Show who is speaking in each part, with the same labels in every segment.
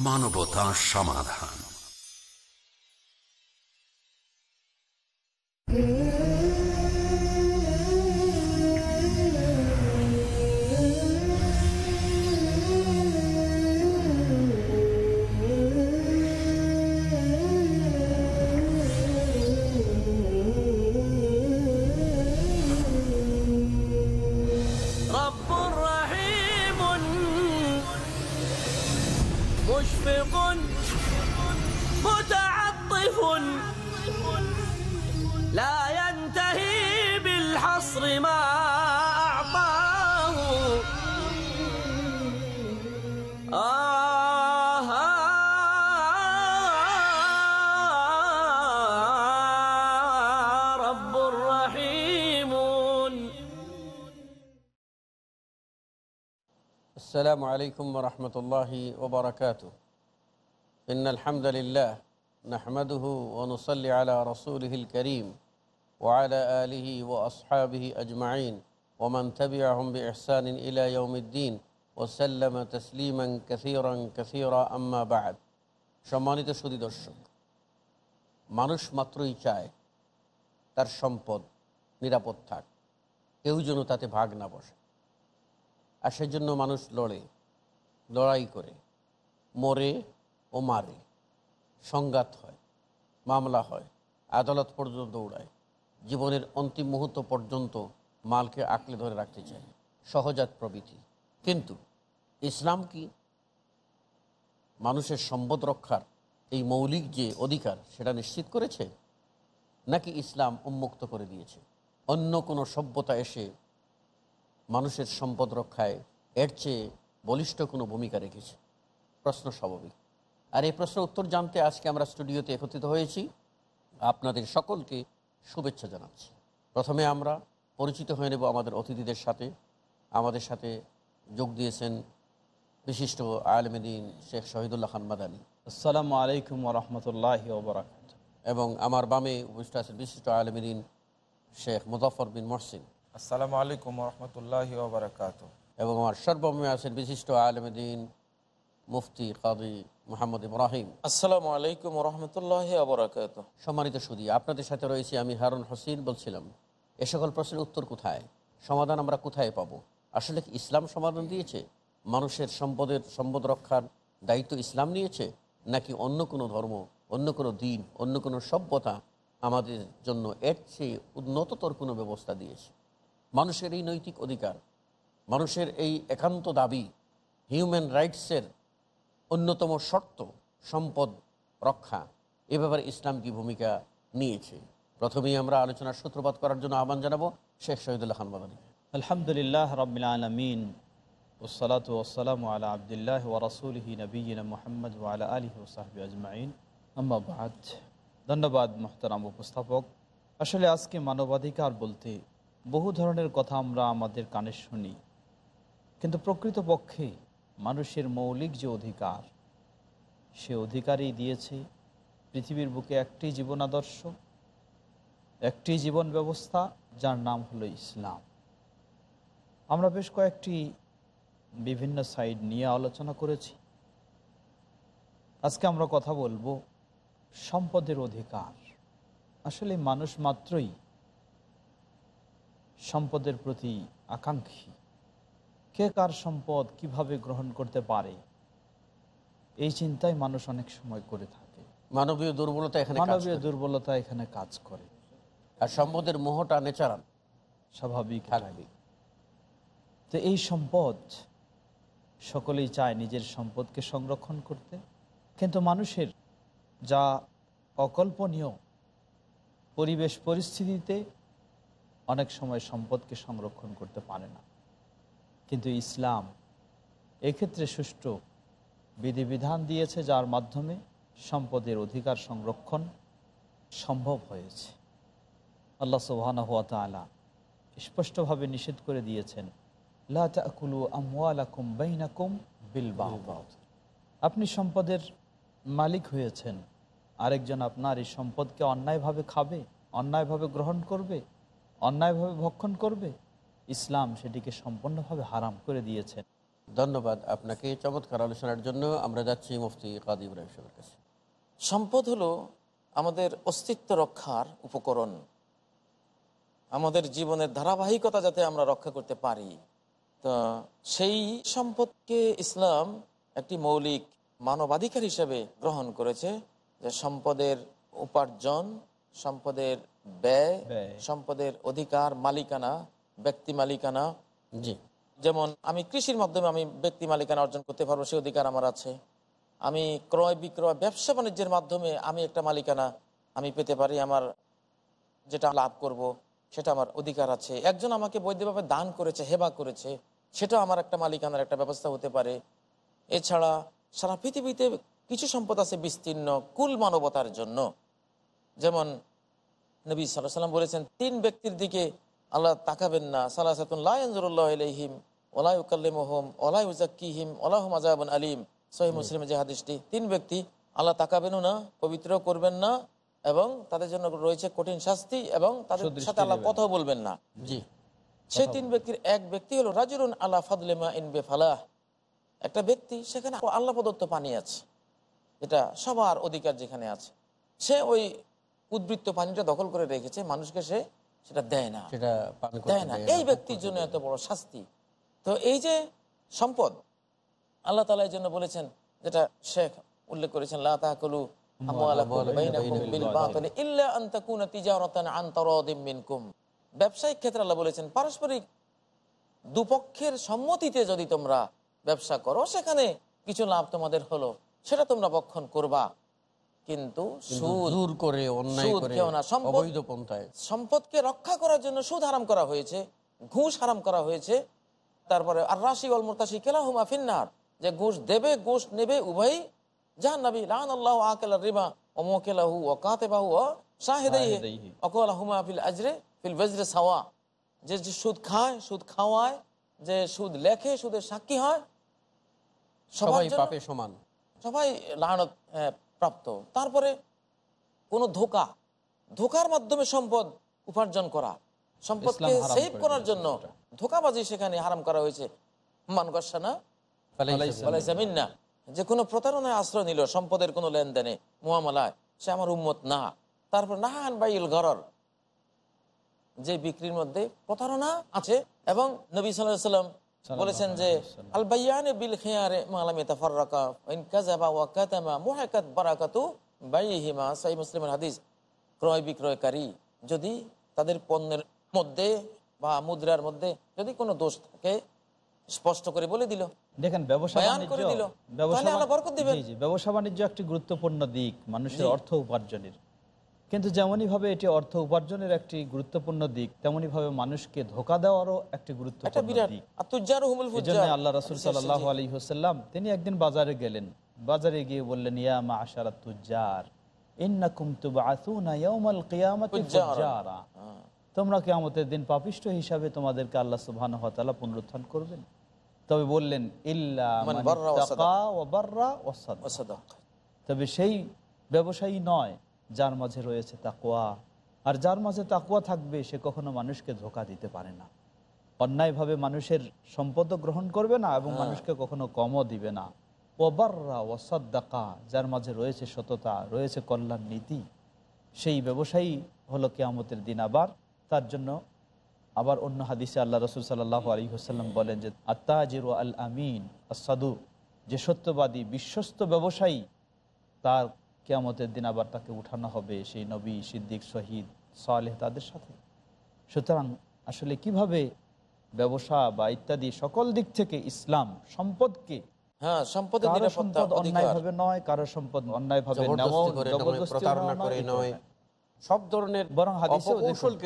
Speaker 1: মানবতা সমাধান।
Speaker 2: السلام عليكم ورحمة الله وبركاته إن الحمد لله نحمده ونصلي على رسوله الكريم وعلى آله وأصحابه أجمعين ومن تبعهم بإحسان إلى يوم الدين وسلم تسليما كثيرا كثيرا أما بعد সম্মানিত সুদী দর্শক মানুষ মাত্রই চায় তার সম্পদ নিরাপদ থাক কেউ যেন তাতে ভাগ না বসে আর সেজন্য মানুষ লড়ে, লড়াই করে, মরে ও মারে, সংঘাত হয়, মামলা হয়, আদালত পর্যন্ত দৌড়ায় জীবনের অন্তিম মুহূর্ত পর্যন্ত মালকে আঁকলে ধরে রাখতে চায়, সহজাত প্রভৃতি। কিন্তু ইসলাম কি? মানুষের সম্পদ রক্ষার এই মৌলিক যে অধিকার, সেটা নিশ্চিত করেছে? নাকি ইসলাম উন্মুক্ত করে দিয়েছে? অন্য কোনো সভ্যতা এসে মানুষের সম্পদ রক্ষায় এর চেয়ে বলিষ্ঠ কোনো ভূমিকা রেখেছে? প্রশ্ন স্বাভাবিক। আর এই প্রশ্নের উত্তর জানতে আজকে আমরা স্টুডিওতে একত্রিত হয়েছি। আপনাদের সকলকে শুভেচ্ছা জানাচ্ছি। প্রথমে আমরা পরিচিত হয়ে নেব আমাদের অতিথিদের সাথে। আমাদের সাথে যোগ দিয়েছেন বিশিষ্ট আলমেদিন শেখ শহীদুল্লাহ খান মাদানী।
Speaker 3: আসসালামু আলাইকুম রহমতুল্লাহ ওবরাকাত
Speaker 2: এবং আমার বামে উপস্থিত আছেন বিশিষ্ট আলমেদিন শেখ মুজাফর বিন মহসিন।
Speaker 4: আসসালামু আলাইকুম রহমতুল্লাহ
Speaker 2: এবং আমার সর্বমে আছেন বিশিষ্ট আলমদিন মুফতি কাদি মোহাম্মদ ইব্রাহিম।
Speaker 4: আসসালামু আলাইকুম রহমতুল্লাহ ওবরাকাত।
Speaker 2: সম্মানিত সুদী আপনাদের সাথে রয়েছি আমি হারুন হোসেন বলছিলাম এ সকল প্রশ্নের উত্তর কোথায়? সমাধান আমরা কোথায় পাবো? আসলে কি ইসলাম সমাধান দিয়েছে? মানুষের সম্পদের সম্পদ রক্ষার দায়িত্ব ইসলাম নিয়েছে? নাকি অন্য কোনো ধর্ম অন্য কোনো দিন অন্য কোনো সভ্যতা আমাদের জন্য এর চেয়ে উন্নততর কোনো ব্যবস্থা দিয়েছে? মানুষের এই নৈতিক অধিকার, মানুষের এই একান্ত দাবি হিউম্যান রাইটসের অন্যতম শর্ত সম্পদ রক্ষা, এ ব্যাপারে ইসলাম কি ভূমিকা নিয়েছে? প্রথমেই আমরা আলোচনার সূত্রপাত করার জন্য আহ্বান জানাব শেখ শহীদুল্লাহ মাদানী
Speaker 3: আলহামদুলিল্লাহ রবিল আলমিন ওসলাত ওসালাম আলা আবদুল্লাহ রসুলহি নবীন মোহাম্মদ ওয়ালা আলী ওসাহবি আজমাইন। আম্মাবাদ ধন্যবাদ মোহতারাম উপস্থাপক। আসলে আজকে মানবাধিকার বলতে বহু ধরনের কথা আমরা আমাদের কানে শুনি। কিন্তু প্রকৃতপক্ষে মানুষের মৌলিক যে অধিকার, সে অধিকারই দিয়েছে পৃথিবীর বুকে একটি জীবন আদর্শ একটি জীবন ব্যবস্থা, যার নাম হলো ইসলাম। আমরা বেশ কয়েকটি বিভিন্ন সাইড নিয়ে আলোচনা করেছি। আজকে আমরা কথা বলব সম্পদের অধিকার। আসলে মানুষ মাত্রই সম্পদের প্রতি আকাঙ্ক্ষী। কে কার সম্পদ কীভাবে গ্রহণ করতে পারে? এই চিন্তায় মানুষ অনেক সময় করে থাকে।
Speaker 2: মানবীয় দুর্বলতা এখানে
Speaker 3: মানবীয় দুর্বলতা এখানে কাজ করে।
Speaker 2: আর সম্পদের মোহটা নেচারাল।
Speaker 3: স্বাভাবিক।
Speaker 2: থাকবে।
Speaker 3: তো এই সম্পদ সকলেই চায় নিজের সম্পদকে সংরক্ষণ করতে। কিন্তু মানুষের যা অকল্পনীয় পরিবেশ পরিস্থিতিতে অনেক সময় সম্পদকে সংরক্ষণ করতে পারে না। কিন্তু ইসলাম এক্ষেত্রে সুষ্ঠু বিধিবিধান দিয়েছে, যার মাধ্যমে সম্পদের অধিকার সংরক্ষণ সম্ভব হয়েছে। আল্লাহ সুবহানাহু ওয়া তাআলা স্পষ্টভাবে নিষেধ করে দিয়েছেন আপনি সম্পদের মালিক হয়েছেন, আরেকজন আপনার এই সম্পদকে অন্যায়ভাবে খাবে, অন্যায়ভাবে গ্রহণ করবে অন্যায়ভাবে ভক্ষণ করবে? ইসলাম সেটিকে সম্পূর্ণভাবে হারাম করে দিয়েছেন
Speaker 2: ধন্যবাদ আপনাকে চমৎকার আলোচনার জন্য। আমরা যাচ্ছি মুফতি কাদি ইব্রাহিম সাহেবের কাছে।
Speaker 4: সম্পদ হলো আমাদের অস্তিত্ব রক্ষার উপকরণ। আমাদের জীবনের ধারাবাহিকতা যাতে আমরা রক্ষা করতে পারি। তো সেই সম্পদকে ইসলাম একটি মৌলিক মানবাধিকার হিসেবে গ্রহণ করেছে যে সম্পদের উপার্জন সম্পদের ব্যয়। সম্পদের অধিকার মালিকানা ব্যক্তি মালিকানা।
Speaker 2: জি।
Speaker 4: যেমন আমি কৃষির মাধ্যমে আমি ব্যক্তি মালিকানা অর্জন করতে পারব সেই অধিকার আমার আছে। আমি ক্রয় বিক্রয় ব্যবসা বাণিজ্যের মাধ্যমে আমি একটা মালিকানা আমি পেতে পারি আমার যেটা লাভ করব সেটা আমার অধিকার আছে। একজন আমাকে বৈধভাবে দান করেছে হেবা করেছে সেটা আমার একটা মালিকানার একটা ব্যবস্থা হতে পারে। এছাড়া সারা পৃথিবীতে কিছু সম্পদ আছে বিস্তীর্ণ কুল মানবতার জন্য। যেমন নবী সাল্লাহ সাল্লাম বলেছেন তিন ব্যক্তির দিকে আল্লাহ তাকাবেন না। সাল্লাহিম ওলাই উকাল্লিমহম ওলাই উজাক্কিহিম ওলাহম আজাবন আলিম। সহি মুসলিম যে হাদিসটি তিন ব্যক্তি আল্লাহ তাকাবেনও না পবিত্র করবেন না এবং তাদের জন্য রয়েছে কঠিন শাস্তি এবং তাদের সাথে আল্লাহ। কথাও বলবেন না।
Speaker 2: জি।
Speaker 4: সেই তিন ব্যক্তির এক ব্যক্তি হলো রাজুরুন আল্লাহ ফাদলেমা ইনবে ফালাহ একটা ব্যক্তি সেখানে আল্লাহ প্রদত্ত পানি আছে এটা সবার অধিকার যেখানে আছে। সে ওই উদ্বৃত্ত পানিটা দখল করে রেখেছে মানুষকে সে সেটা দেয় না।
Speaker 2: সেটা
Speaker 4: দেয় না। এই ব্যক্তির জন্য এত বড় শাস্তি। তো এই যে সম্পদ আল্লাহ তালা এই জন্য বলেছেন যেটা শেখ উল্লেখ করেছেন লা তাকুলু আমওয়ালাকুম বাইনাকুম বিল বাতিল ইল্লা আন তাকুনা তিজারাতান আন তারাদিম মিনকুম। ব্যবসায়িক ক্ষেত্রে আল্লাহ বলেছেন পারস্পরিক দুপক্ষের সম্মতিতে যদি তোমরা ব্যবসা করো সেখানে কিছু লাভ তোমাদের হলো। সেটা তোমরা বক্ষণ করবা। কিন্তু সুদ
Speaker 2: করে অন্যায় করে
Speaker 4: কেউ না, সম্পদ-
Speaker 2: অবৈধ পন্থায়।
Speaker 4: সম্পদকে রক্ষা করার জন্য সুদ হারাম করা হয়েছে ঘুষ হারাম করা হয়েছে। তারপরে আর রাশি অল মোরতাসি কেলাহুমা ফিন্নার যে ঘুষ দেবে ঘুষ নেবে উভয়ই জাহান নবী লান আল্লাহ আকেল রিমা ও মোকেলাহু ও কাতেবাহু ও শাহেদাইহি
Speaker 3: শাহেদাইহি।
Speaker 4: অকলাহুমা ফিল আজরে ফিল বজরে সাওয়া। যে যে সুদ খায় সুদ খাওয়ায় যে সুদ লেখে সুদের সাক্ষী হয়
Speaker 2: সবাই পাপে সমান।
Speaker 4: সবাই লানত প্রাপ্ত। তারপরে কোনো ধোকা। ধোকার মাধ্যমে সম্পদ উপার্জন করা। সম্পদকে সেভ করার জন্য ধোকাবাজি সেখানে হারাম করা হয়েছে।
Speaker 2: ফালাইসা
Speaker 4: বলাইছে যে কোনো প্রতারণায় আশ্রয় নিল সম্পদের কোনো লেনদেনে মুয়ামালায় সে আমার উম্মত না। তারপর নাহান বাইল গরর। যে বিক্রির মধ্যে প্রতারণা আছে এবং নবী সাল্লাহ সাল্লাম বলেছেন যে আল বাইয়ানে বিল খেয়ারে মালামে তাফাররাকা ইন কাযাবা ওয়া কাতামা মুহাকাত বারাকাতু বাইহিমা সাই মুসলিমের হাদিস ক্রয় বিক্রয়কারী যদি তাদের পণ্যের মধ্যে বা মুদ্রার মধ্যে যদি কোনো দোষ থাকে স্পষ্ট করে বলে দিল।
Speaker 3: দেখেন বাণিজ্য ব্যবসা বাণিজ্য একটি গুরুত্বপূর্ণ দিক মানুষের অর্থ উপার্জনের। কিন্তু যেমনই ভাবে এটি অর্থ উপার্জনের একটি গুরুত্বপূর্ণ দিক তেমনি ভাবে মানুষকে ধোকা দেওয়ারও একটি গুরুত্বপূর্ণ দিক। আল্লাহ রসুল সাল্লাহ আলী হোসাল্লাম তিনি একদিন বাজারে গেলেন। বাজারে গিয়ে বললেন ইয়া মা আশারা
Speaker 4: হ্যাঁ।
Speaker 3: তোমরা কিয়ামতের দিন পাপিষ্ঠ হিসাবে তোমাদেরকে আল্লাহ ওয়া পুনরুত্থান করবেন। তবে বললেন ইল্লা। তবে সেই ব্যবসায়ী নয় যার মাঝে রয়েছে তাকুয়া আর যার মাঝে তাকুয়া থাকবে সে কখনো মানুষকে ধোকা দিতে পারে না। অন্যায়ভাবে মানুষের সম্পদও গ্রহণ করবে না এবং মানুষকে কখনো কমও দিবে না। ওবাররা ওয়াসাদ্দাকা যার মাঝে রয়েছে সততা রয়েছে কল্যাণ নীতি। সেই ব্যবসায়ী হলো কেয়ামতের দিন আবার। তার জন্য আবার অন্য হাদিসে আল্লাহ রসুল সাল্লাহ আলী হাসাল্লাম বলেন যে আত্মাজির আল আমিন আসাদু যে সত্যবাদী বিশ্বস্ত ব্যবসায়ী তার কেয়ামতের দিন আবার তাকে উঠানো হবে সেই নবী সিদ্দিক শহীদ সালেহ তাদের সাথে। সুতরাং আসলে কীভাবে ব্যবসা বা ইত্যাদি সকল দিক থেকে ইসলাম সম্পদকে
Speaker 4: হ্যাঁ কারও
Speaker 3: সম্পদ অন্যায়ভাবে নয় কারও সম্পদ অন্যায়ভাবে
Speaker 2: সব ধরনের
Speaker 3: বরং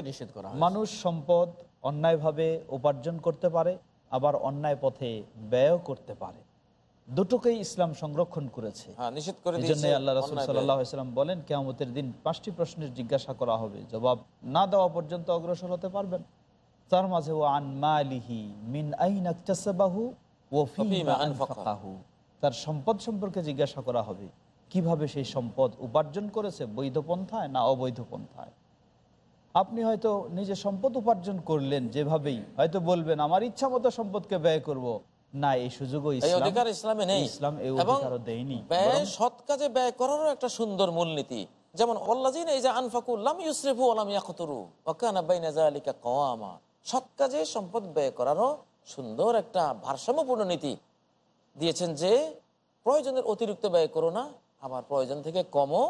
Speaker 2: নিষেধ করা
Speaker 3: মানুষ সম্পদ অন্যায়ভাবে উপার্জন করতে পারে আবার অন্যায় পথে ব্যয় করতে পারে। দুটোকেই ইসলাম সংরক্ষণ করেছে।
Speaker 4: হ্যাঁ
Speaker 3: আল্লাহ রসুল ইসলাম বলেন কেয়ামতের দিন পাঁচটি প্রশ্নের জিজ্ঞাসা করা হবে জবাব না দেওয়া পর্যন্ত অগ্রসর হতে পারবেন। তার মাঝে ও মিন ও তার সম্পদ সম্পর্কে জিজ্ঞাসা করা হবে কীভাবে সেই সম্পদ উপার্জন করেছে বৈধ পন্থায় না অবৈধ পন্থায়? আপনি হয়তো নিজে সম্পদ উপার্জন করলেন যেভাবেই হয়তো বলবেন আমার ইচ্ছা মতো সম্পদকে ব্যয় করব। না এই সুযোগও
Speaker 4: অধিকার ইসলামে নেই।
Speaker 3: ইসলাম এই অধিকারও দেয়নি।
Speaker 4: সৎ কাজে ব্যয় করারও একটা সুন্দর মূলনীতি। যেমন অল্লাজিন এই যে আনফাকুল্লাম ইউসরিফু আলাম ইয়াকতুরু ওয়াকানা যালিকা কওয়ামা। সৎ কাজে সম্পদ ব্যয় করারও সুন্দর একটা ভারসাম্যপূর্ণ নীতি। দিয়েছেন যে প্রয়োজনের অতিরিক্ত ব্যয় করো না আবার প্রয়োজন থেকে কমও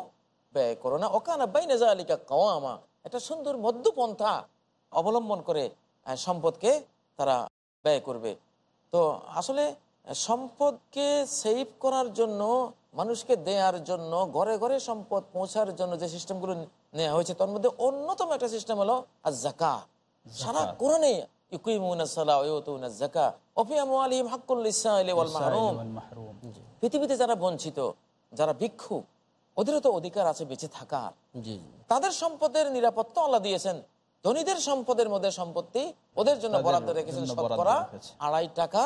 Speaker 4: ব্যয় করো না। ওকানা বাইনা যালিকা কওয়ামা। একটা সুন্দর মধ্যপন্থা অবলম্বন করে সম্পদকে তারা ব্যয় করবে। তো আসলে সম্পদকে সেভ করার জন্য মানুষকে দেওয়ার জন্য ঘরে ঘরে সম্পদ পৌঁছার জন্য যে সিস্টেমগুলো নেওয়া হয়েছে তার মধ্যে অন্যতম একটা সিস্টেম হলো আর জাকা সারা কোরআনে। পৃথিবীতে যারা বঞ্চিত যারা ভিক্ষু ওদেরও তো অধিকার আছে বেঁচে থাকার। তাদের সম্পদের নিরাপত্তা আল্লাহ দিয়েছেন। ধনীদের সম্পদের মধ্যে সম্পত্তি ওদের জন্য বরাদ্দ রেখেছেন শতকরা আড়াই টাকা।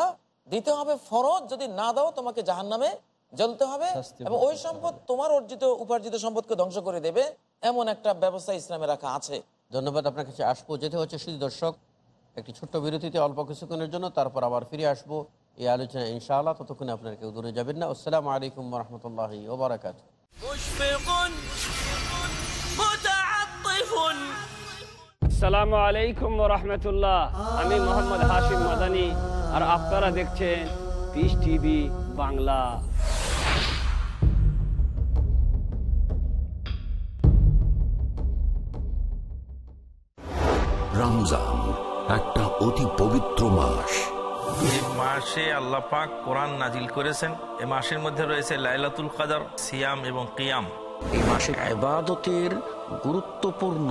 Speaker 4: দিতে হবে ফরজ যদি না দাও তোমাকে জাহান নামে জ্বলতে হবে এবং ওই সম্পদ তোমার অর্জিত উপার্জিত সম্পদকে ধ্বংস করে দেবে এমন একটা ব্যবস্থা ইসলামে রাখা আছে।
Speaker 2: ধন্যবাদ আপনার কাছে আসব। যেতে হচ্ছে শুধু দর্শক একটি ছোট্ট বিরতিতে অল্প কিছুক্ষণের জন্য তারপর আবার ফিরে আসব এই আলোচনা ইনশাআল্লাহ। ততক্ষণে আপনার কেউ দূরে যাবেন না। আসসালামু আলাইকুম রহমতুল্লাহ ওবরাকাত
Speaker 5: আসসালামু আলাইকুম রহমতুল্লাহ। আমি মোহাম্মদ হাশিম মাদানি আর আপনারা দেখছেন পিস টিভি বাংলা।
Speaker 1: রমজান একটা অতি পবিত্র মাস।
Speaker 6: এই মাসে আল্লাহ পাক কোরআন নাজিল করেছেন। এ মাসের মধ্যে রয়েছে লাইলাতুল কাদার সিয়াম এবং কিয়াম।
Speaker 7: এই মাসে আবাদতের গুরুত্বপূর্ণ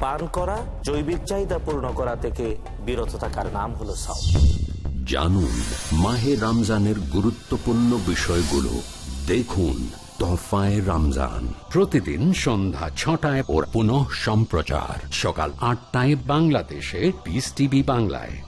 Speaker 8: পান করা, জৈবিক চাহিদা পূর্ণ করা থেকে বিরত থাকার নাম হলো সাও
Speaker 1: জানুন মাহে রমজানের গুরুত্বপূর্ণ বিষয়গুলো। দেখুন তোহফায় রমজান। প্রতিদিন সন্ধ্যা ছটায় ওর পুনঃ সম্প্রচার সকাল আটটায় বাংলাদেশে পিস টিভি বাংলায়।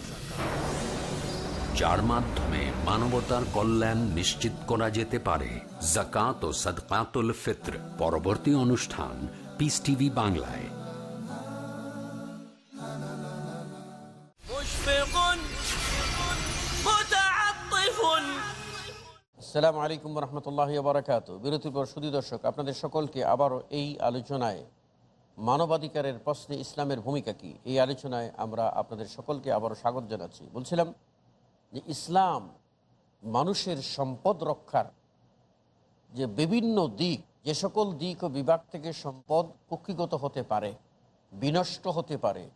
Speaker 1: যার মাধ্যমে মানবতার কল্যাণ নিশ্চিত করা যেতে পারে। জাকাত ও সদকাতুল ফিত্র পরবর্তী অনুষ্ঠান পিস টিভি বাংলায়।
Speaker 2: সালামু আলাইকুম রহমতুল্লাহ বারাকাত বিরতির পর সুদী দর্শক আপনাদের সকলকে আবারও এই আলোচনায় মানবাধিকারের প্রশ্নে ইসলামের ভূমিকা কি? এই আলোচনায় আমরা আপনাদের সকলকে আবারও স্বাগত জানাচ্ছি। বলছিলাম যে ইসলাম মানুষের সম্পদ রক্ষার যে বিভিন্ন দিক, যে সকল দিক ও বিভাগ থেকে সম্পদ কুক্ষিগত হতে পারে, বিনষ্ট হতে পারে,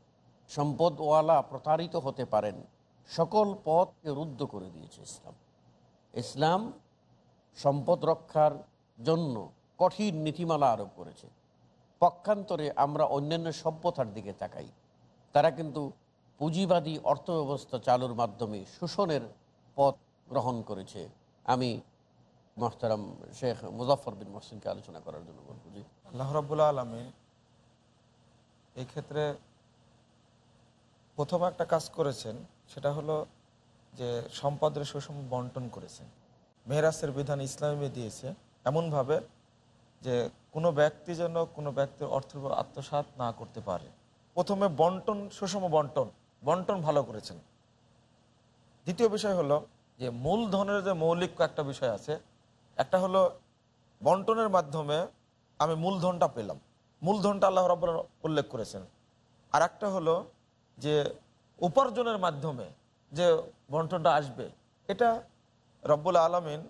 Speaker 2: সম্পদওয়ালা প্রতারিত হতে পারেন, সকল পথকে রুদ্ধ করে দিয়েছে ইসলাম। ইসলাম সম্পদ রক্ষার জন্য কঠিন নীতিমালা আরোপ করেছে। পক্ষান্তরে আমরা অন্যান্য সভ্যতার দিকে তাকাই। তারা কিন্তু পুঁজিবাদী অর্থব্যবস্থা চালুর মাধ্যমে শোষণের পথ গ্রহণ করেছে। আমি মোহতারাম শেখ মুজাফর বিন মহসিনকে আলোচনা করার জন্য বলব, জি।
Speaker 9: আল্লাহ রব্বুল্লা আলমিন এই ক্ষেত্রে প্রথম একটা কাজ করেছেন, সেটা হলো যে সম্পদের সুষম বন্টন করেছেন। মেহরাসের বিধান ইসলামে দিয়েছে এমনভাবে যে কোনো ব্যক্তি যেন কোনো ব্যক্তির অর্থের আত্মসাত না করতে পারে। প্রথমে বন্টন, সুষম বন্টন। বন্টন ভালো করেছেন দ্বিতীয় বিষয় হলো যে মূলধনের যে মৌলিক একটা বিষয় আছে একটা হলো বন্টনের মাধ্যমে আমি মূলধনটা পেলাম মূলধনটা আল্লাহ রব উল্লেখ করেছেন আর একটা হলো যে উপার্জনের মাধ্যমে যে বন্টনটা আসবে এটা রব্বুল আলমিন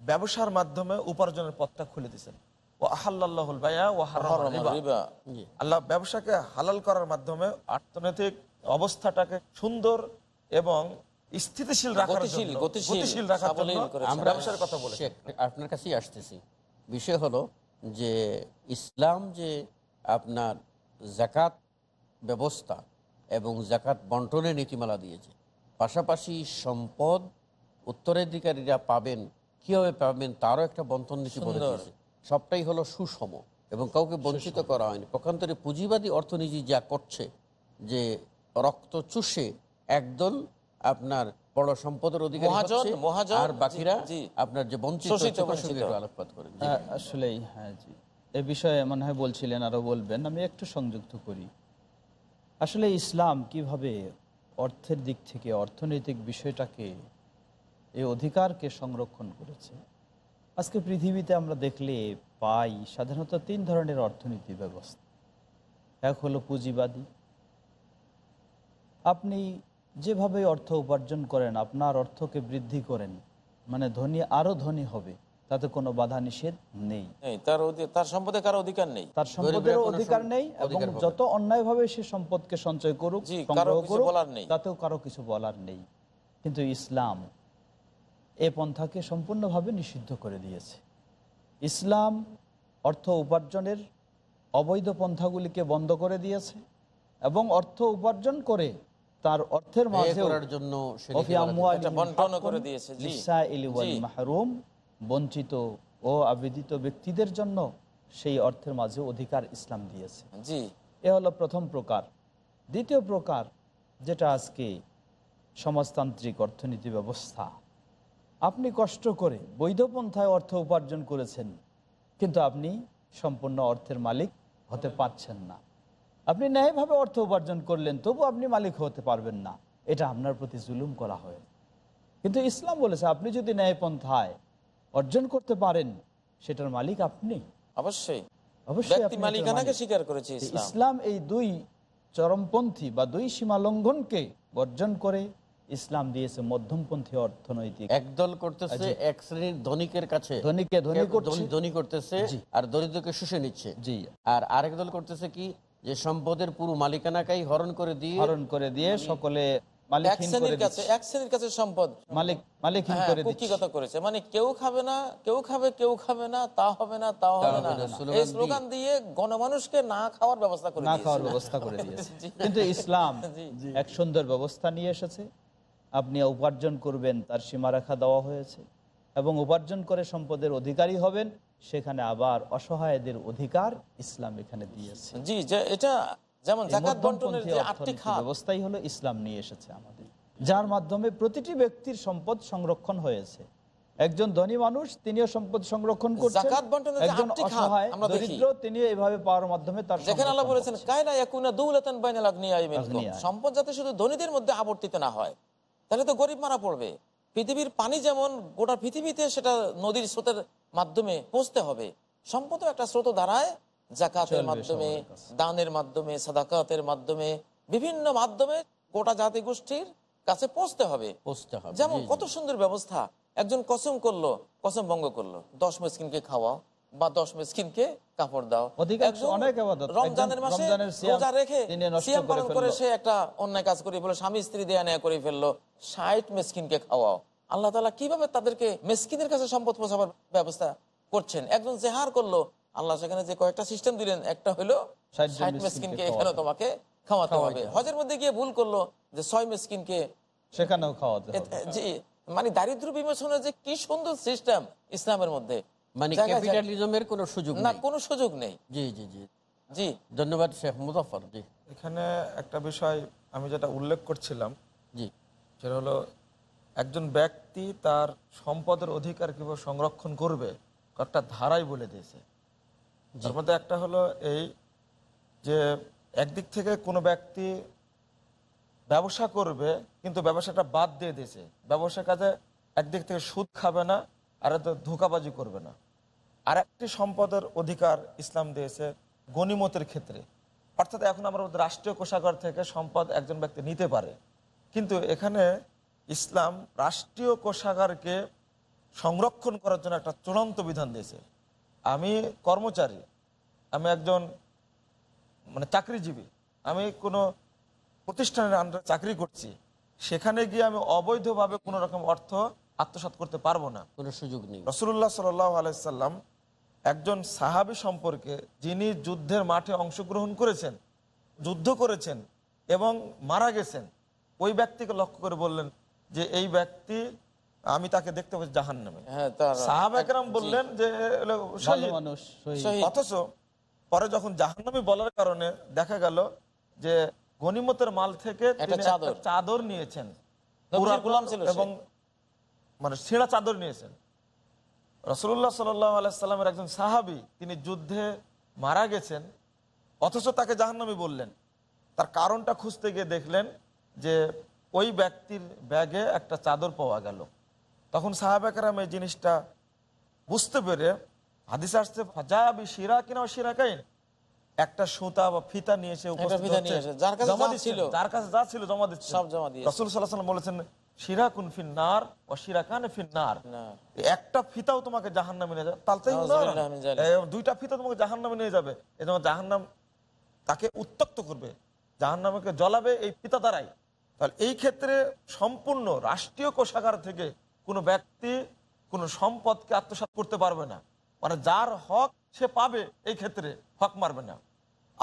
Speaker 9: ব্যবসার মাধ্যমে উপার্জনের পথটা খুলে দিয়েছেন ও আহাল্লাহুল বায়া ও হারাম রিবা।
Speaker 4: রিবা।
Speaker 9: আল্লাহ ব্যবসাকে হালাল করার মাধ্যমে অর্থনৈতিক অবস্থাটাকে সুন্দর এবং স্থিতিশীল রাখার
Speaker 4: গতিশীল,
Speaker 9: জন্য
Speaker 4: গতিশীল,
Speaker 9: গতিশীল রাখার জন্য
Speaker 2: আমরা
Speaker 9: ব্যবসার কথা বলেছি।
Speaker 2: আপনার কাছেই আসতেছি। বিষয় হলো যে ইসলাম যে আপনার জাকাত ব্যবস্থা এবং জাকাত বন্টনের নীতিমালা দিয়েছে পাশাপাশি সম্পদ উত্তরাধিকারীরা পাবেন কীভাবে পাবেন তারও একটা বন্টন নীতি বলে। দিয়েছে। সবটাই হলো সুষম এবং কাউকে বঞ্চিত করা হয়নি। পক্ষান্তরে পুঁজিবাদী অর্থনীতি যা করছে যে রক্ত চুষে একদল আপনার বড় সম্পদের অধিকারী আর বাকিরা। আপনার যে বঞ্চিত আলোকপাত করেন।
Speaker 3: আসলেই হ্যাঁ জি। এ বিষয়ে মনে হয় বলছিলেন আরও বলবেন। আমি একটু সংযুক্ত করি। আসলে ইসলাম কীভাবে অর্থের দিক থেকে অর্থনৈতিক বিষয়টাকে এই অধিকারকে সংরক্ষণ করেছে? আজকে পৃথিবীতে আমরা দেখলে পাই সাধারণত তিন ধরনের অর্থনীতি ব্যবস্থা। এক হলো পুঁজিবাদী আপনি যেভাবে অর্থ উপার্জন করেন আপনার অর্থকে বৃদ্ধি করেন মানে ধনী আরও ধনী হবে তাতে কোনো বাধা নিষেধ নেই।
Speaker 4: তার তার সম্পদে কারও অধিকার নেই।
Speaker 3: তার সম্পদের অধিকার নেই এবং যত অন্যায়ভাবে সে সম্পদকে সঞ্চয় করুক
Speaker 4: কারও
Speaker 3: সংগ্রহ
Speaker 4: কিছু
Speaker 3: করুক
Speaker 4: বলার নেই।
Speaker 3: তাতেও কারও কিছু বলার নেই। কিন্তু ইসলাম এ পন্থাকে সম্পূর্ণভাবে নিষিদ্ধ করে দিয়েছে। ইসলাম অর্থ উপার্জনের অবৈধ পন্থাগুলিকে বন্ধ করে দিয়েছে এবং অর্থ উপার্জন করে তার অর্থের মাঝে
Speaker 2: জন্য।
Speaker 3: মাহরুম বঞ্চিত ও আবেদিত ব্যক্তিদের জন্য সেই অর্থের মাঝে অধিকার ইসলাম দিয়েছে। এ হলো প্রথম প্রকার। দ্বিতীয় প্রকার যেটা আজকে সমাজতান্ত্রিক অর্থনীতি ব্যবস্থা। আপনি কষ্ট করে বৈধ পন্থায় অর্থ উপার্জন করেছেন কিন্তু আপনি সম্পূর্ণ অর্থের মালিক হতে পারছেন না। আপনি ন্যায়ভাবে অর্থ উপার্জন করলেন তবু আপনি মালিক হতে পারবেন না। এটা আপনার প্রতি জুলুম করা হয় কিন্তু ইসলাম বলেছে আপনি যদি ন্যায় পন্থায় অর্জন করতে পারেন সেটার মালিক আপনি।
Speaker 4: অবশ্যই। ইসলাম।
Speaker 3: এই দুই চরমপন্থী বা দুই সীমা লঙ্ঘনকে বর্জন করে ইসলাম দিয়েছে মধ্যমপন্থী অর্থনৈতিক।
Speaker 2: একদল করতেছে এক শ্রেণির ধনিকের কাছে।
Speaker 3: ধনীকে ধনী
Speaker 2: করতেছে আর দরিদ্রকে শুষে নিচ্ছে।
Speaker 3: জি।
Speaker 2: আর আরেক দল করতেছে কি যে সম্পদের পুরো মালিকানাকেই হরণ করে দিয়ে
Speaker 3: হরণ করে দিয়ে সকলে
Speaker 4: কুক্ষিগত করেছে। মানে কেউ খাবে না কেউ খাবে কেউ খাবে না তা হবে না তা হবে না।
Speaker 2: স্লোগান
Speaker 4: এই
Speaker 2: দিয়ে।
Speaker 4: স্লোগান দিয়ে গণমানুষকে না খাওয়ার ব্যবস্থা করে
Speaker 3: না খাওয়ার ব্যবস্থা করে দিয়েছে। কিন্তু ইসলাম এক সুন্দর ব্যবস্থা নিয়ে এসেছে। আপনি উপার্জন করবেন তার সীমারেখা দেওয়া হয়েছে। এবং উপার্জন করে সম্পদের অধিকারী হবেন। সেখানে আবার অসহায়দের অধিকার ইসলাম এখানে দিয়েছে।
Speaker 4: জি যে এটা যেমন
Speaker 3: ব্যবস্থাই হলো ইসলাম নিয়ে এসেছে আমাদের। যার মাধ্যমে প্রতিটি ব্যক্তির সম্পদ সংরক্ষণ হয়েছে। একজন ধনী মানুষ তিনিও সম্পদ সংরক্ষণ করছেন। একজন অসহায়। দরিদ্র তিনি এইভাবে পাওয়ার মাধ্যমে তার
Speaker 4: যেখানে আল্লাহ বলেছেন। কায়না ইয়াকুনা দৌলাতান বাইনাল মিনকুম। সম্পদ যাতে শুধু ধনীদের মধ্যে আবর্তিত না হয় তাহলে তো গরিব মারা পড়বে। পৃথিবীর পানি যেমন গোটা পৃথিবীতে সেটা নদীর স্রোতের মাধ্যমে পৌঁছতে হবে সম্পদ একটা স্রোত ধারায় জাকাতের মাধ্যমে দানের মাধ্যমে সাদাকাতের মাধ্যমে বিভিন্ন মাধ্যমে গোটা জাতি গোষ্ঠীর কাছে পৌঁছতে হবে। যেমন। কত সুন্দর ব্যবস্থা একজন কসম করল কসম ভঙ্গ করল দশ মেসকিনকে খাওয়াও বা দশ মেসকিনকে কাপড় দাও। রমজানের মাসে রোজা রেখে সিয়াম পালন করে সে একটা অন্যায় কাজ করে ফেলল স্বামী স্ত্রী দেয়া নেয়া করে ফেলল ষাট মেসকিনকে খাওয়াও। আল্লাহ তালা কীভাবে তাদেরকে মেসকিনের কাছে সম্পদ পৌঁছাবার ব্যবস্থা করছেন? একজন জেহার করল আল্লাহ সেখানে যে কয়েকটা সিস্টেম দিলেন একটা হলো ষাট
Speaker 3: মেসকিনকে
Speaker 4: এখানে তোমাকে খাওয়াতে হবে। হজের মধ্যে গিয়ে ভুল করল যে ছয় মেসকিনকে
Speaker 3: সেখানেও খাওয়াতে
Speaker 4: জি মানে দারিদ্র বিমোচনের যে কি সুন্দর সিস্টেম ইসলামের মধ্যে।
Speaker 2: মানে ক্যাপিটালিজমের কোনো সুযোগ
Speaker 4: না কোনো সুযোগ নেই।
Speaker 2: জি জি জি।
Speaker 4: জি।
Speaker 2: ধন্যবাদ শেখ মুজাফর জি।
Speaker 9: এখানে একটা বিষয় আমি যেটা উল্লেখ করছিলাম
Speaker 2: জি।
Speaker 9: সেটা হলো একজন ব্যক্তি তার সম্পদের অধিকার কীভাবে সংরক্ষণ করবে একটা ধারাই বলে দিয়েছে। তার মধ্যে একটা হলো এই যে একদিক থেকে কোনো ব্যক্তি ব্যবসা করবে কিন্তু ব্যবসাটা বাদ দিয়ে দিয়েছে। ব্যবসা কাজে একদিক থেকে সুদ খাবে না আর এত ধোকাবাজি করবে না। আর একটি সম্পদের অধিকার ইসলাম দিয়েছে গণিমতের ক্ষেত্রে। অর্থাৎ এখন আমরা রাষ্ট্রীয় কোষাগার থেকে সম্পদ একজন ব্যক্তি নিতে পারে। কিন্তু এখানে ইসলাম রাষ্ট্রীয় কোষাগারকে সংরক্ষণ করার জন্য একটা চূড়ান্ত বিধান দিয়েছে। আমি কর্মচারী আমি একজন মানে চাকরিজীবী আমি কোনো প্রতিষ্ঠানের আন্ডারে চাকরি করছি সেখানে গিয়ে আমি অবৈধভাবে কোনো রকম অর্থ আত্মসাৎ করতে পারব না।
Speaker 2: কোনো সুযোগ নেই।
Speaker 9: রসুল্লাহ সাল আলাইসাল্লাম একজন সাহাবি সম্পর্কে যিনি যুদ্ধের মাঠে অংশগ্রহণ করেছেন যুদ্ধ করেছেন এবং মারা গেছেন ওই ব্যক্তিকে লক্ষ্য করে বললেন যে এই ব্যক্তি আমি তাকে দেখতে পাচ্ছি জাহান নামে
Speaker 4: হ্যাঁ তার
Speaker 9: সাহাবাকরাম বললেন যে। অথচ পরে যখন জাহান্নামী বলার কারণে দেখা গেল যে গনিমতের মাল থেকে
Speaker 4: চাদর।
Speaker 9: নিয়েছেন। এবং মানে ছেঁড়া চাদর নিয়েছেন। রসুল্লাহ সাল্লামের একজন সাহাবি তিনি যুদ্ধে মারা গেছেন অথচ তাকে জাহান্নামি বললেন। তার কারণটা খুঁজতে গিয়ে দেখলেন যে ওই ব্যক্তির ব্যাগে একটা চাদর পাওয়া গেল। তখন সাহাবাকেরাম এই জিনিসটা বুঝতে পেরে হাদিস আসছে ফাজাবি শিরা কিনা শিরা কাইন একটা সুতা বা ফিতা নিয়ে এসে উপস্থিত
Speaker 4: ফিতা নিয়ে
Speaker 9: হচ্ছে।
Speaker 4: এসে, যার কাছে যা ছিল।
Speaker 9: জমা দিচ্ছে
Speaker 4: সব জমা দিয়েছে।
Speaker 9: রসুল সাল্লাহ বলেছেন ও একটা ফিতাও তোমাকে জাহান নামে নিয়ে যাবে। তালতেই। দুইটা ফিতা তোমাকে জাহান নামে নিয়ে যাবে। এই জাহান্নাম তাকে উত্তক্ত করবে। জাহান নামকে জ্বলাবে এই ফিতা দ্বারাই। তাহলে এই ক্ষেত্রে সম্পূর্ণ রাষ্ট্রীয় কোষাগার থেকে কোনো ব্যক্তি কোনো সম্পদকে আত্মসাৎ করতে পারবে না। মানে যার হক সে পাবে, এই ক্ষেত্রে হক মারবে না।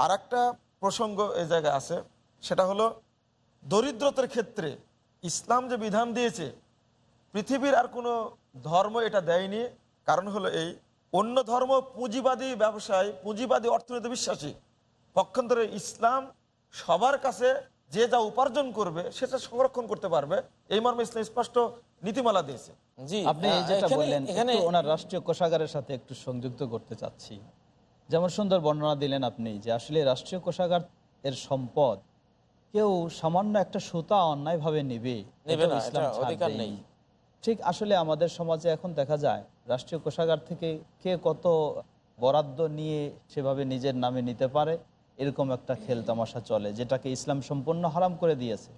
Speaker 9: আর একটা প্রসঙ্গ এই জায়গায় আছে, সেটা হলো দরিদ্রতার ক্ষেত্রে ইসলাম যে বিধান দিয়েছে, পৃথিবীর আর কোনো ধর্ম এটা দেয়নি। কারণ হলো এই, অন্য ধর্ম পুঁজিবাদী ব্যবসায়, পুঁজিবাদী অর্থনীতি বিশ্বাসী। পক্ষান্তরে ইসলাম সবার কাছে যে যা উপার্জন করবে সেটা সংরক্ষণ করতে পারবে। এই মর্মে ইসলাম স্পষ্ট নীতিমালা দিয়েছে।
Speaker 4: জি
Speaker 3: আপনি যেটা বললেন
Speaker 4: এখানে
Speaker 3: ওনার রাষ্ট্রীয় কোষাগারের সাথে একটু সংযুক্ত করতে চাচ্ছি। যেমন সুন্দর বর্ণনা দিলেন আপনি যে আসলে রাষ্ট্রীয় কোষাগার এর সম্পদ কেউ সামান্য একটা সুতা অন্যায়ভাবে নেবে
Speaker 4: নেবে।
Speaker 3: ঠিক আসলে আমাদের সমাজে এখন দেখা যায় রাষ্ট্রীয় কোষাগার থেকে কে কত বরাদ্দ নিয়ে সেভাবে নিজের নামে নিতে পারে এরকম একটা খেল তামাশা চলে যেটাকে ইসলাম সম্পূর্ণ হারাম করে দিয়েছে।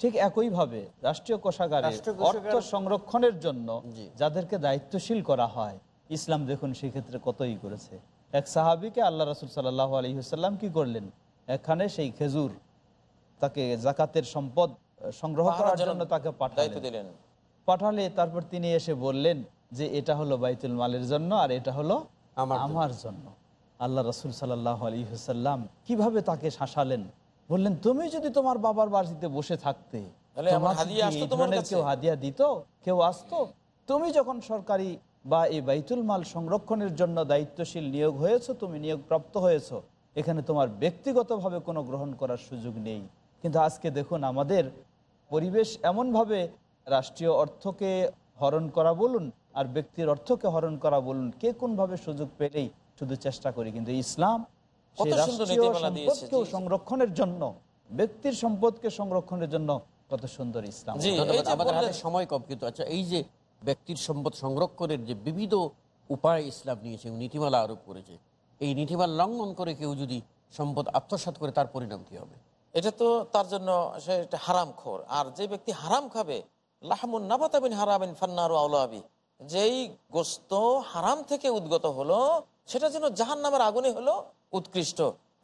Speaker 3: ঠিক একইভাবে রাষ্ট্রীয় কোষাগারে অর্থ সংরক্ষণের জন্য যাদেরকে দায়িত্বশীল করা হয় ইসলাম দেখুন সেক্ষেত্রে কতই করেছে। এক সাহাবিকে আল্লাহ রসুল সাল্লাহ আলহিহাল্লাম কি করলেন? এখানে সেই খেজুর তাকে জাকাতের সম্পদ সংগ্রহ করার
Speaker 4: জন্য
Speaker 3: তাকে পাঠালেন।
Speaker 4: দিলেন।
Speaker 3: পাঠালে তারপর তিনি এসে বললেন যে এটা হলো বাইতুল মালের জন্য আর এটা হলো
Speaker 2: আমার জন্য।
Speaker 3: আল্লাহ রসুল সাল্লাহ আলী হুসাল্লাম কীভাবে তাকে শাসালেন? বললেন তুমি যদি তোমার বাবার বাড়িতে বসে থাকতে? কেউ হাদিয়া দিত? কেউ আসতো? তুমি যখন সরকারি বা এই বাইতুল মাল সংরক্ষণের জন্য দায়িত্বশীল নিয়োগ হয়েছো তুমি নিয়োগপ্রাপ্ত হয়েছো এখানে তোমার ব্যক্তিগতভাবে কোনো গ্রহণ করার সুযোগ নেই। কিন্তু আজকে দেখুন আমাদের পরিবেশ এমনভাবে রাষ্ট্রীয় অর্থকে হরণ করা বলুন আর ব্যক্তির অর্থকে হরণ করা বলুন কে কোনভাবে সুযোগ পেলেই শুধু চেষ্টা করি কিন্তু ইসলাম। সংরক্ষণের জন্য ব্যক্তির সম্পদকে সংরক্ষণের জন্য কত সুন্দর ইসলাম।
Speaker 2: আমাদের হাতে সময় কম কিন্তু আচ্ছা এই যে ব্যক্তির সম্পদ সংরক্ষণের যে বিবিধ উপায় ইসলাম নিয়েছে নীতিমালা আরোপ করেছে এই নীতিমালা লঙ্ঘন করে কেউ যদি সম্পদ আত্মসাৎ করে তার পরিণাম কি হবে?
Speaker 4: এটা তো তার জন্য সে একটা হারাম খোর। আর যে ব্যক্তি হারাম খাবে লাহমুন নাবাতাবিন হারামিন ফান্নারু আউলাবি যেই গোস্ত হারাম থেকে উদ্গত হলো সেটা যেন জাহান নামের আগুনে হলো উৎকৃষ্ট।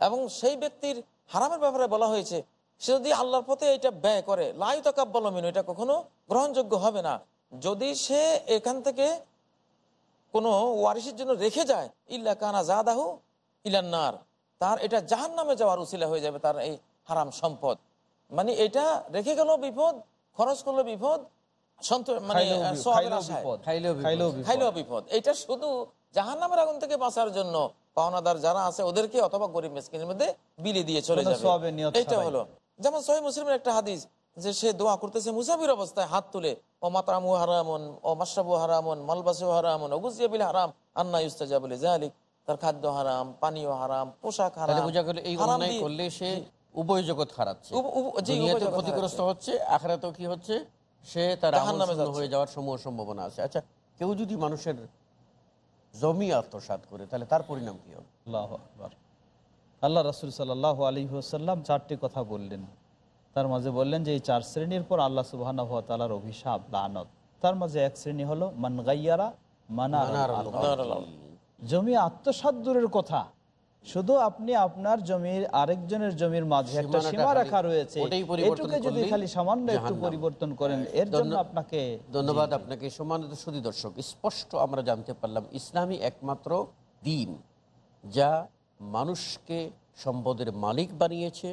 Speaker 4: এবং সেই ব্যক্তির হারামের ব্যাপারে বলা হয়েছে সে যদি আল্লাহর পথে এটা ব্যয় করে লাইত কাব্বালমিন এটা কখনো গ্রহণযোগ্য হবে না। যদি সে এখান থেকে কোনো ওয়ারিসের জন্য রেখে যায় ইল্লা কানা জাদাহু ইলান্নার তার এটা জাহান নামে যাওয়ার উসিলা হয়ে যাবে তার এই হারাম সম্পদ। মানে এটা রেখে গেল বিপদ খরচ করল বিপদ মানে
Speaker 3: বিপদ।
Speaker 4: এটা শুধু জাহান নামের আগুন থেকে বাঁচার জন্য পাওনাদার যারা আছে ওদেরকে অথবা গরিব মেসকিনের মধ্যে বিলি দিয়ে চলে যাবে। এটা হলো। যেমন সহি মুসলিমের একটা হাদিস যে সে দোয়া করতেছে মুসাফির অবস্থায় হাত তুলে ও মাতামু হারামন ও মাসাবু হারামন মালবাসু হারামন অগুজিয়াবিল হারাম আন্না ইস্তাজা বলে জালিক তার খাদ্য হারাম পানীয় হারাম পোশাক হারাম
Speaker 2: এই অন্যায় করলে সে উভয় জগৎ হারাচ্ছে। ক্ষতিগ্রস্ত। হচ্ছে আখরাতেও কি হচ্ছে? সে তার। হয়ে যাওয়ার সমূহ সম্ভাবনা আছে। আচ্ছা কেউ যদি মানুষের জমি আত্মসাত করে তাহলে তার পরিণাম কি হবে?
Speaker 3: আল্লাহ রাসুল আল্লাহ রসুল সাল্লাহ আলী সাল্লাম চারটি কথা বললেন। তার মাঝে বললেন যে এই চার শ্রেণির পর আল্লাহ সুবাহ তালার অভিশাপ লানত। তার মাঝে এক শ্রেণি হলো মানগাইয়ারা মানা মানার
Speaker 2: আত্মসাত
Speaker 3: দূরের জমি কথা শুধু আপনি আপনার জমির আরেকজনের জমির মাঝে একটা সীমা রাখা রয়েছে এটুকে যদি খালি সামান্য একটু পরিবর্তন করেন এর জন্য আপনাকে
Speaker 2: ধন্যবাদ আপনাকে। সম্মানিত সুদী দর্শক স্পষ্ট আমরা জানতে পারলাম ইসলামী একমাত্র দিন যা মানুষকে সম্পদের মালিক বানিয়েছে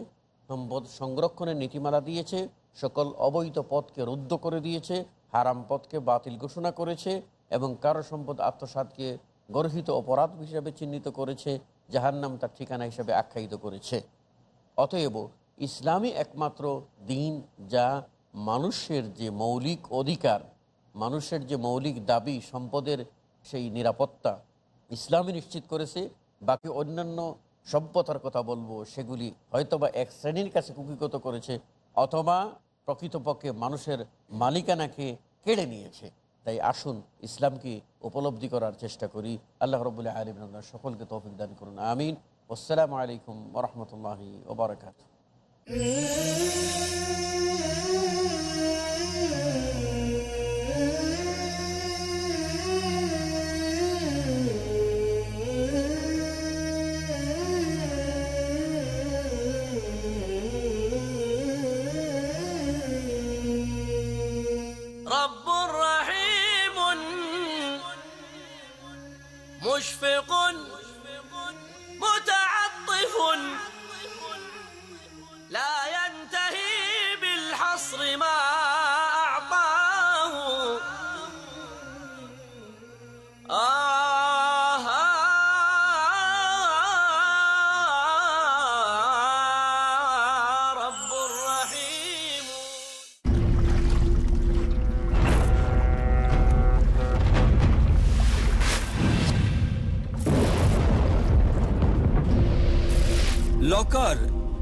Speaker 2: সম্পদ সংরক্ষণের নীতিমালা দিয়েছে সকল অবৈধ পথকে রুদ্ধ করে দিয়েছে হারাম পথকে বাতিল ঘোষণা করেছে এবং কারও সম্পদ আত্মসাতকে গর্হিত অপরাধ হিসাবে চিহ্নিত করেছে। জাহান্নাম তার ঠিকানা হিসাবে আখ্যায়িত করেছে। অতএব ইসলামী একমাত্র দিন যা মানুষের যে মৌলিক অধিকার, মানুষের যে মৌলিক দাবি, সম্পদের সেই নিরাপত্তা ইসলামী নিশ্চিত করেছে। বাকি অন্যান্য সভ্যতার কথা বলব, সেগুলি হয়তোবা এক শ্রেণির কাছে কুকিগত করেছে, অথবা প্রকৃতপক্ষে মানুষের মালিকানাকে কেড়ে নিয়েছে। তাই আসুন ইসলামকে উপলব্ধি করার চেষ্টা করি। আল্লাহ রবুল্লাহ আলম সকলকে তৌফিক দান করুন। আমিন। আসসালামু আলাইকুম ওরহমতুল্লাহি ওবরাকাত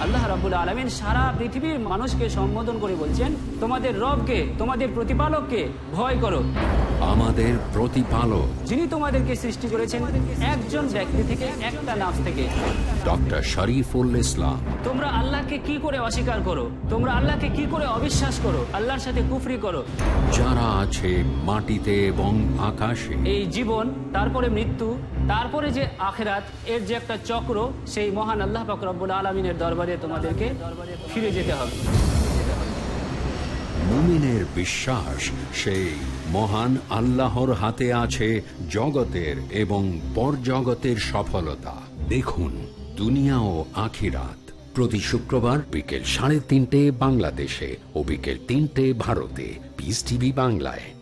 Speaker 10: আল্লাহ রাবুল আলমিন সারা পৃথিবীর মানুষকে সম্বোধন করে বলছেন তোমাদের রবকে তোমাদের প্রতিপালককে ভয় করো।
Speaker 1: আমাদের প্রতিপালক।
Speaker 10: যিনি তোমাদেরকে সৃষ্টি করেছেন একজন ব্যক্তি থেকে একটা নাচ থেকে।
Speaker 1: ডক্টর শরীফুল ইসলাম।
Speaker 10: তোমরা আল্লাহকে কি করে অস্বীকার করো? তোমরা আল্লাহকে কি করে অবিশ্বাস করো? আল্লাহর সাথে কুফরি করো।
Speaker 1: যারা আছে মাটিতে এবং আকাশে।
Speaker 10: এই জীবন তারপরে মৃত্যু তারপরে যে আখেরাত এর যে একটা চক্র সেই মহান আল্লাহ পাকরবুল আলমিনের দরবারে তোমাদেরকে ফিরে যেতে হবে।
Speaker 1: মুমিনের বিশ্বাস সেই মহান আল্লাহর হাতে আছে জগতের এবং পরজগতের সফলতা। দেখুন দুনিয়া ও আখিরাত। প্রতি শুক্রবার বিকেল সাড়ে তিনটে বাংলাদেশে ও বিকেল তিনটে ভারতে। পিস টিভি বাংলায়।